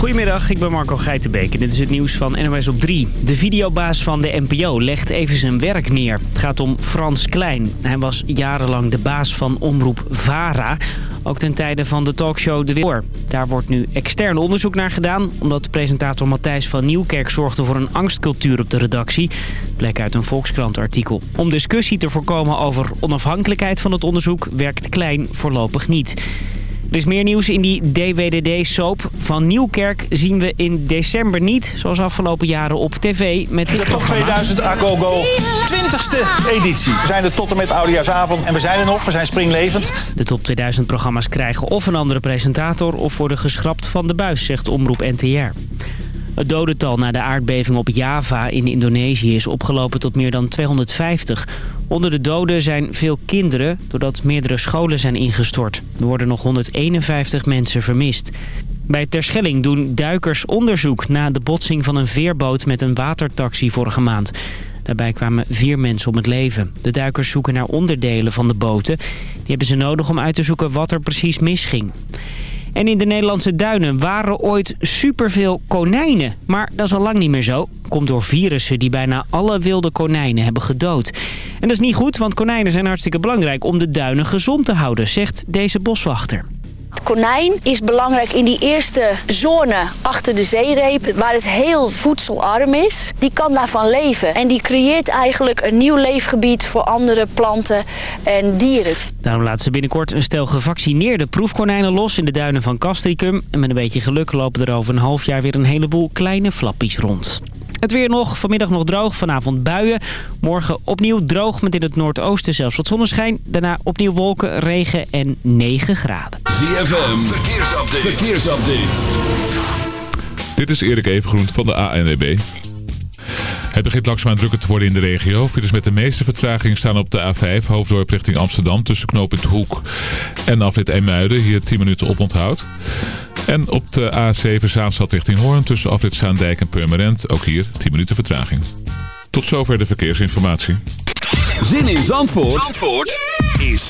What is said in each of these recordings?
Goedemiddag, ik ben Marco Geitenbeek en dit is het nieuws van NOS op 3. De videobaas van de NPO legt even zijn werk neer. Het gaat om Frans Klein. Hij was jarenlang de baas van omroep VARA, ook ten tijde van de talkshow De Weer. Daar wordt nu extern onderzoek naar gedaan... omdat presentator Matthijs van Nieuwkerk zorgde voor een angstcultuur op de redactie. Bleek uit een Volkskrant-artikel. Om discussie te voorkomen over onafhankelijkheid van het onderzoek... werkt Klein voorlopig niet. Er is meer nieuws in die DWDD-soap. Van Nieuwkerk zien we in december niet, zoals afgelopen jaren op tv. Met de Top 2000 Agogo 20ste editie. We zijn er tot en met Oudejaarsavond en we zijn er nog. We zijn springlevend. De Top 2000 programma's krijgen of een andere presentator... of worden geschrapt van de buis, zegt Omroep NTR. Het dodental na de aardbeving op Java in Indonesië is opgelopen tot meer dan 250. Onder de doden zijn veel kinderen, doordat meerdere scholen zijn ingestort. Er worden nog 151 mensen vermist. Bij Terschelling doen duikers onderzoek na de botsing van een veerboot met een watertaxi vorige maand. Daarbij kwamen vier mensen om het leven. De duikers zoeken naar onderdelen van de boten. Die hebben ze nodig om uit te zoeken wat er precies misging. En in de Nederlandse duinen waren ooit superveel konijnen. Maar dat is al lang niet meer zo. Komt door virussen die bijna alle wilde konijnen hebben gedood. En dat is niet goed, want konijnen zijn hartstikke belangrijk om de duinen gezond te houden, zegt deze boswachter. Het konijn is belangrijk in die eerste zone achter de zeereep... waar het heel voedselarm is. Die kan daarvan leven. En die creëert eigenlijk een nieuw leefgebied voor andere planten en dieren. Daarom laten ze binnenkort een stel gevaccineerde proefkonijnen los... in de duinen van Castricum. En met een beetje geluk lopen er over een half jaar weer een heleboel kleine flappies rond. Het weer nog, vanmiddag nog droog, vanavond buien. Morgen opnieuw droog met in het noordoosten zelfs wat zonneschijn. Daarna opnieuw wolken, regen en 9 graden. ZFM, verkeersupdate. verkeersupdate. Dit is Erik Evengroen van de ANWB. Het begint langzaam drukker te worden in de regio. Files met de meeste vertraging staan op de A5, hoofddorp richting Amsterdam... tussen knooppunt Hoek en afrit Eemuiden. Hier 10 minuten op onthoud. En op de A7 Zaanstad richting Hoorn tussen afrit Zaandijk en Purmerend. Ook hier 10 minuten vertraging. Tot zover de verkeersinformatie. Zin in Zandvoort, Zandvoort is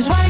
Cause why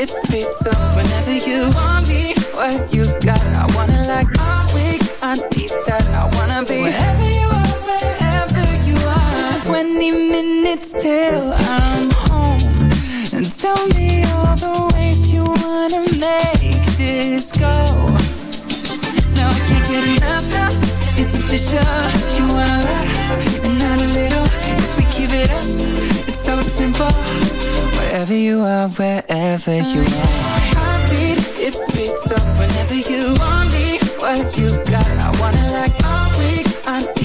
Heartbeat, it speeds whenever you want me. What you got, I wanna like I'm I need that I wanna be wherever you are, wherever you are. 20 minutes till I'm home. And tell me all the ways you wanna make this go. Now I can't get enough now It's official. You want a lot and not a little. If we keep it us It's so simple. Wherever you are, wherever you are. Heartbeat, it speeds up whenever you want me. What you got, I wanna like all week I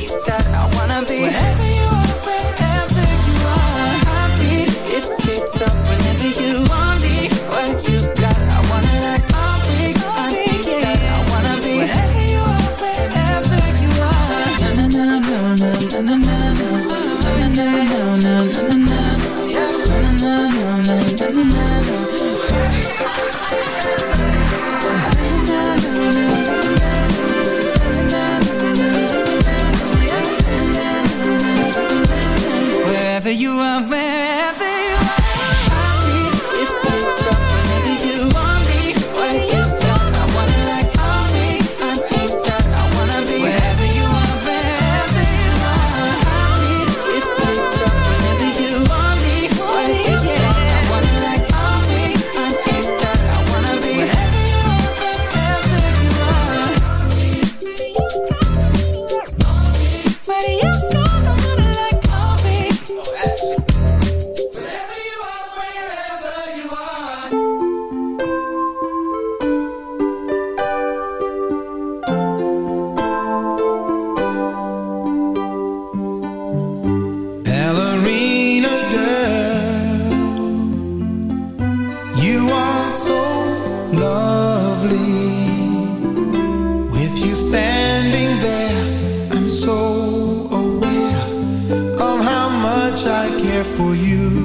for you. You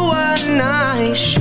nice.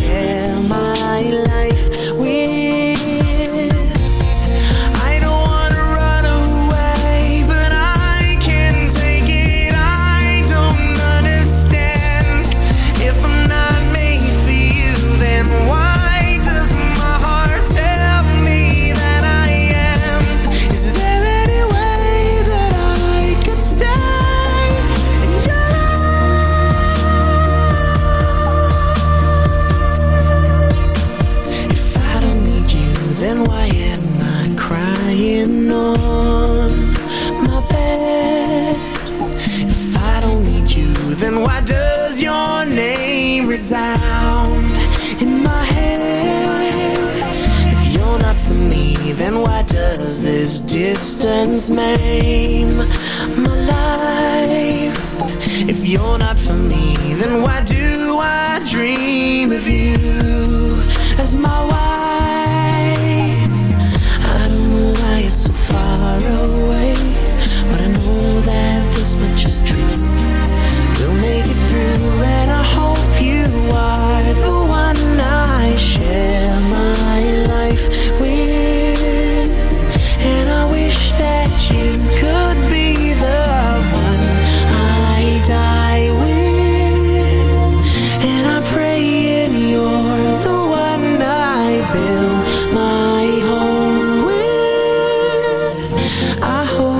distance maim my life. If you're not for me, then why do I hope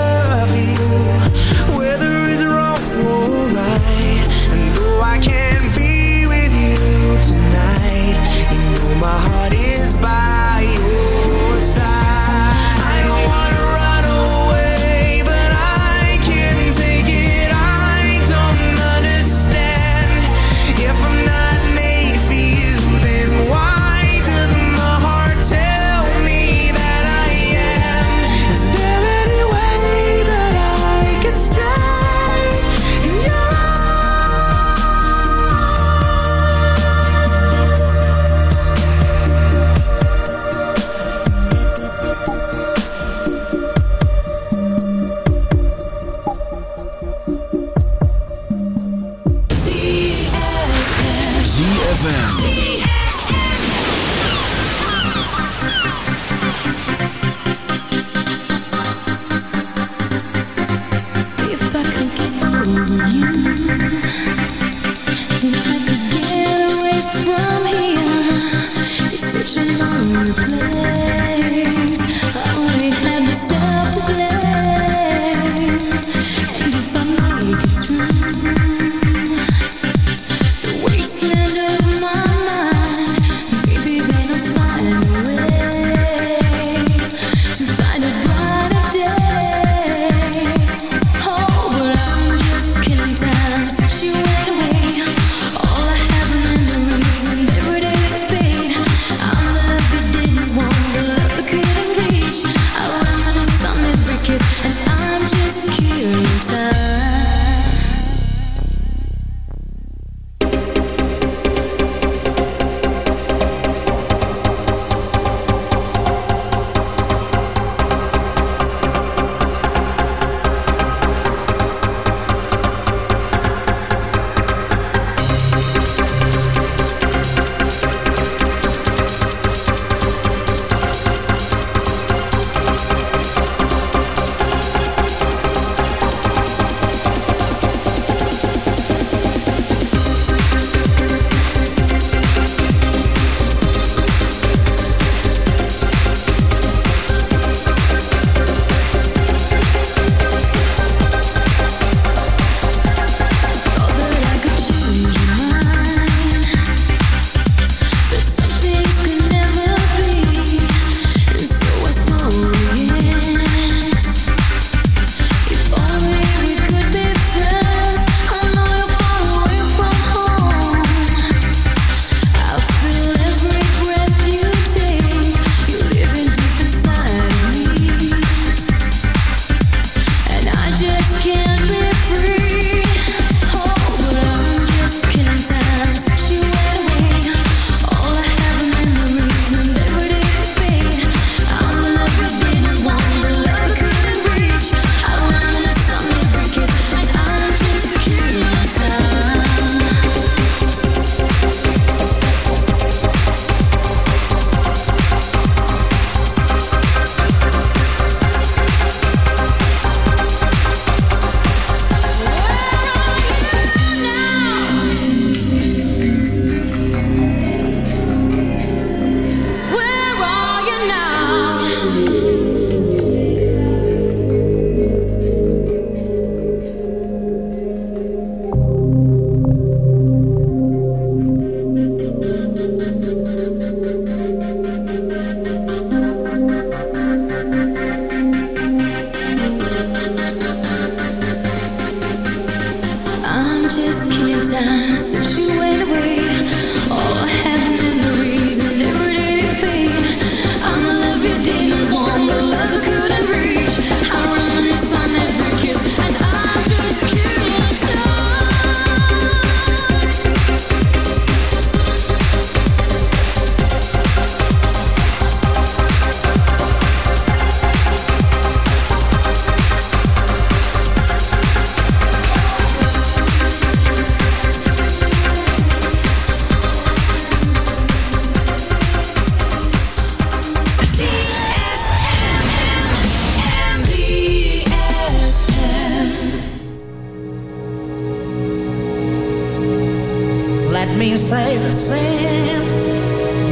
me say the same,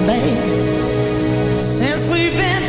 baby, since we've been.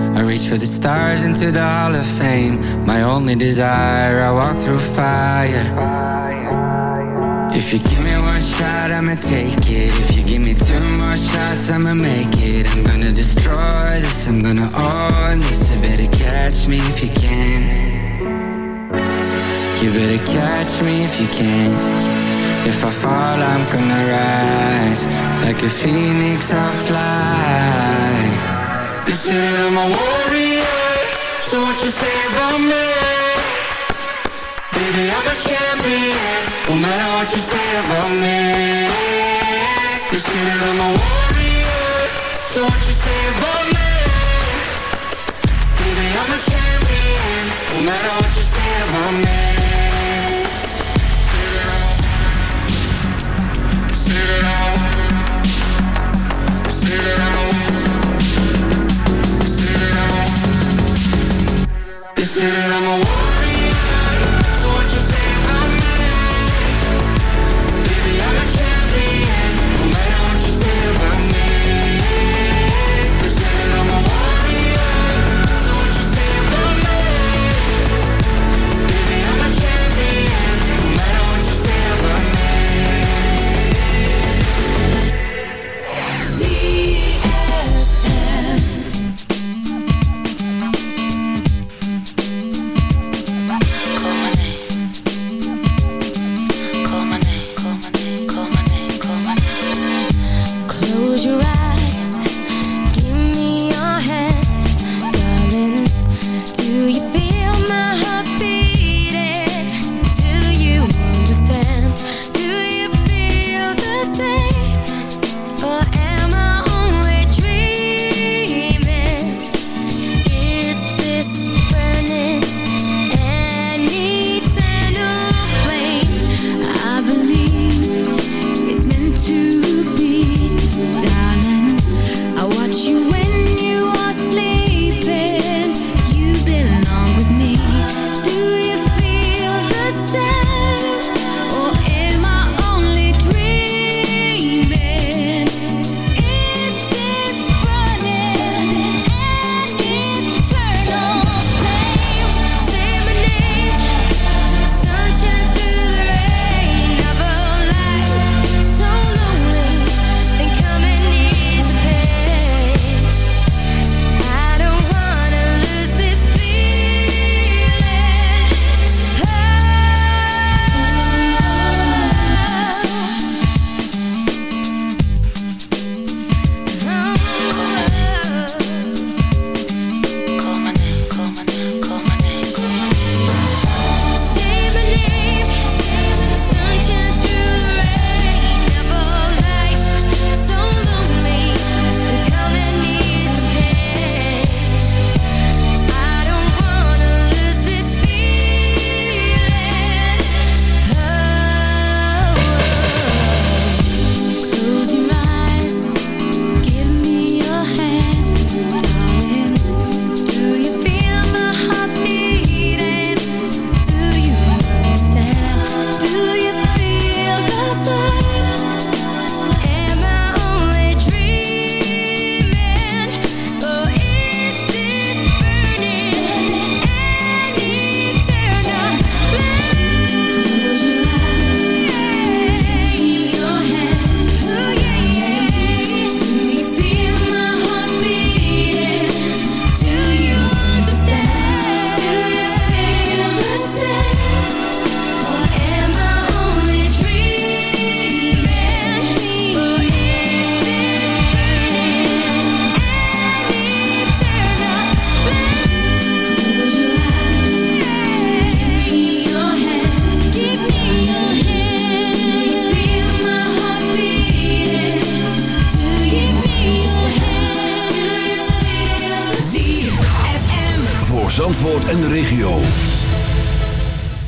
I reach for the stars into the Hall of Fame. My only desire, I walk through fire. If you give me one shot, I'ma take it. If you give me two more shots, I'ma make it. I'm gonna destroy this, I'm gonna own this. You better catch me if you can. You better catch me if you can. If I fall, I'm gonna rise Like a phoenix, I'll fly Consider them a warrior. So what you say about me? Baby, I'm a champion. No matter what you say about me. Consider them a warrior. So what you say about me? Baby, I'm a champion. No matter what you say about me.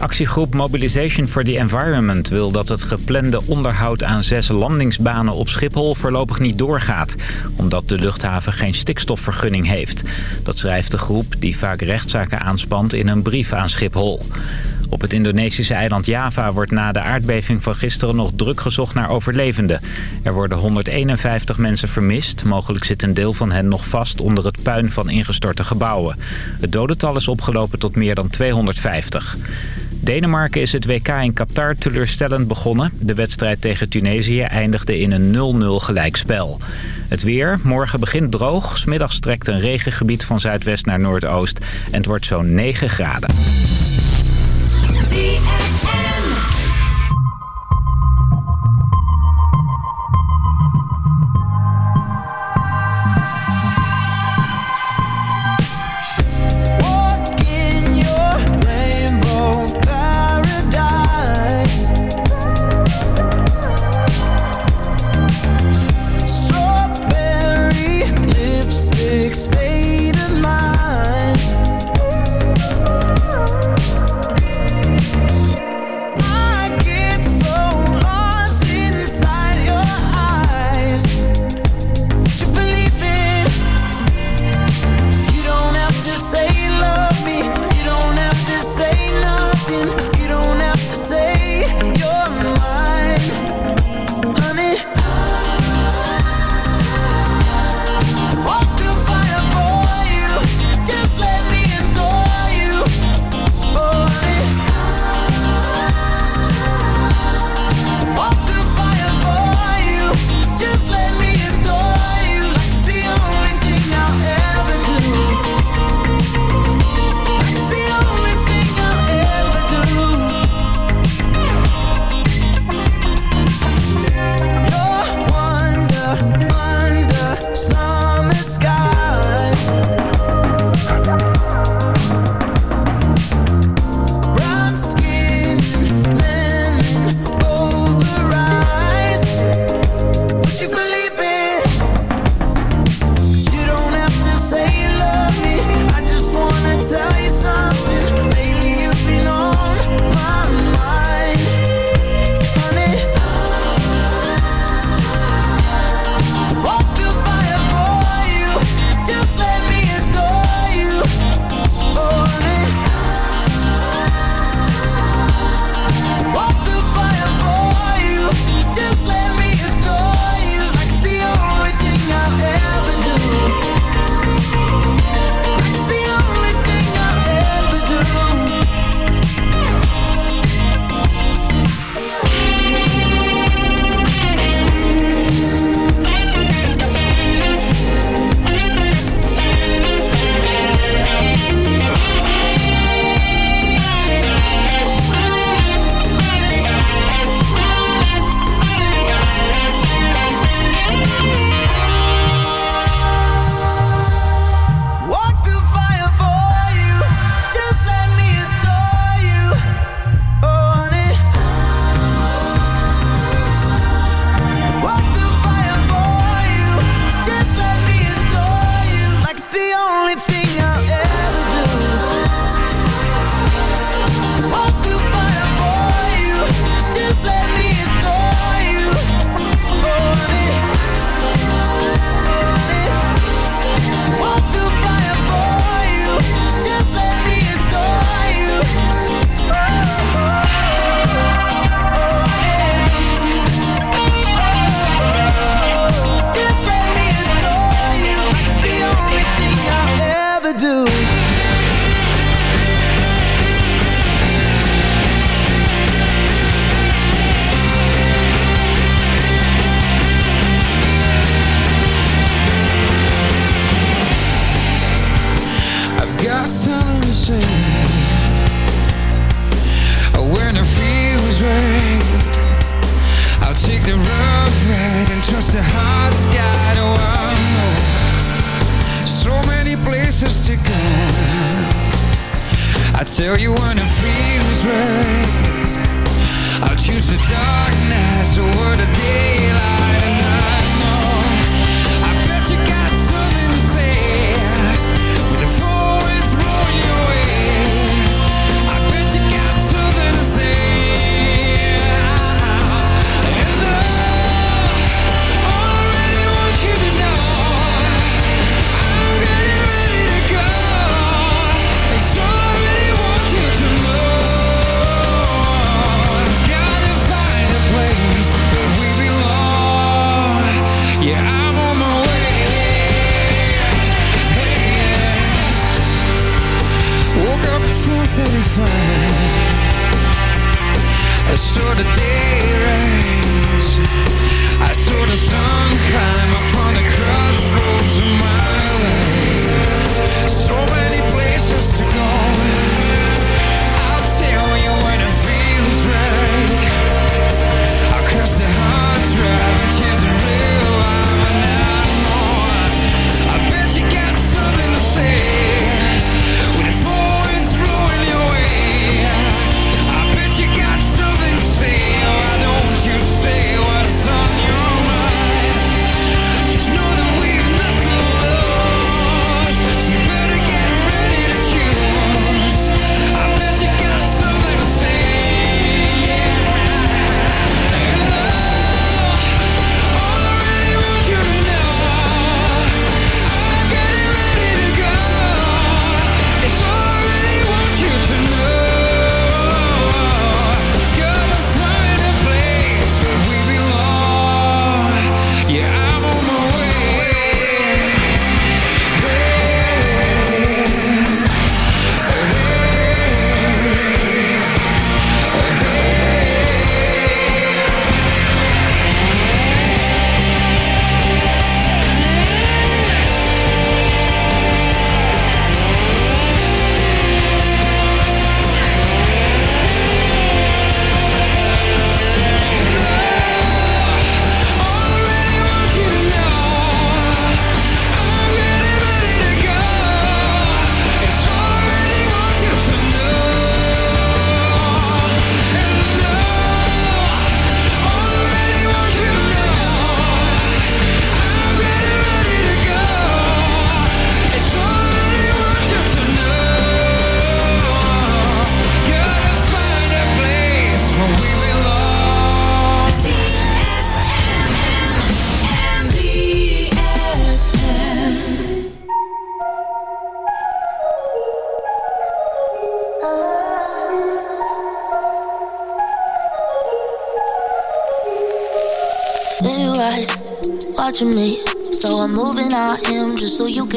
Actiegroep Mobilisation for the Environment wil dat het geplande onderhoud aan zes landingsbanen op Schiphol voorlopig niet doorgaat, omdat de luchthaven geen stikstofvergunning heeft. Dat schrijft de groep die vaak rechtszaken aanspant in een brief aan Schiphol. Op het Indonesische eiland Java wordt na de aardbeving van gisteren nog druk gezocht naar overlevenden. Er worden 151 mensen vermist. Mogelijk zit een deel van hen nog vast onder het puin van ingestorte gebouwen. Het dodental is opgelopen tot meer dan 250. Denemarken is het WK in Qatar teleurstellend begonnen. De wedstrijd tegen Tunesië eindigde in een 0-0 gelijkspel. Het weer, morgen begint droog. Smiddags trekt een regengebied van zuidwest naar noordoost. En het wordt zo'n 9 graden.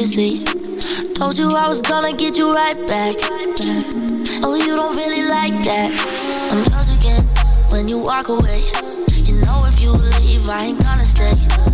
obviously. Told you I was gonna get you right back. Oh, you don't really like that. I'm yours again when you walk away. You know if you leave, I ain't gonna stay.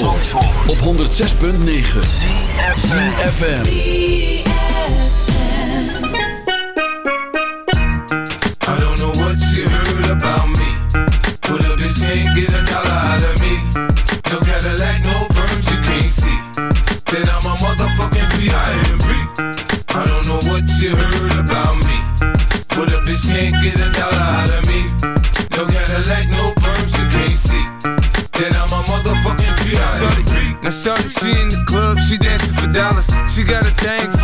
Zandvoort, op 106.9 ZFM. I don't know what you heard about me. But a bitch can't get a dollar out of me. No Cadillac, no perms you can't see. Then I'm a motherfucking B.I.M.B. I don't know what you heard shorty, she in the club, she dancing for dollars. She got a thing for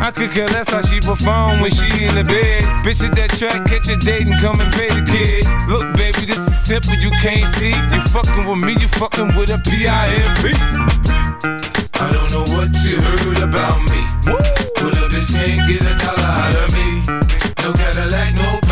I could care less how she perform when she in the bed. Bitch at that track, catch a date and come and pay the kid. Look, baby, this is simple, you can't see. You fucking with me, you fucking with a P-I-M-P. I don't know what you heard about me. But a bitch can't get a dollar out of me. No Cadillac, no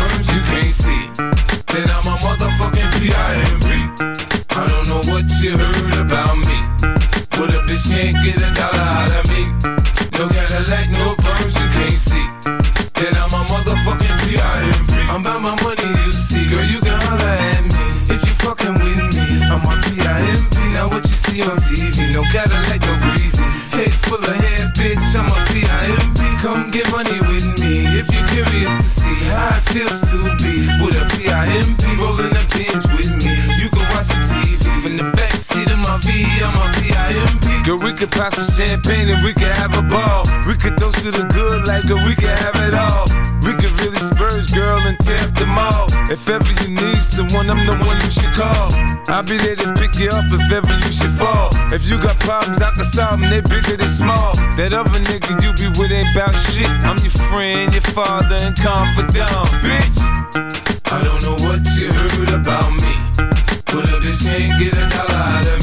I'm the one you should call. I'll be there to pick you up if ever you should fall. If you got problems, I can solve them, they bigger than small. That other nigga you be with ain't bout shit. I'm your friend, your father, and confidant, bitch. I don't know what you heard about me. But a bitch can't get a dollar out of me.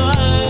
mind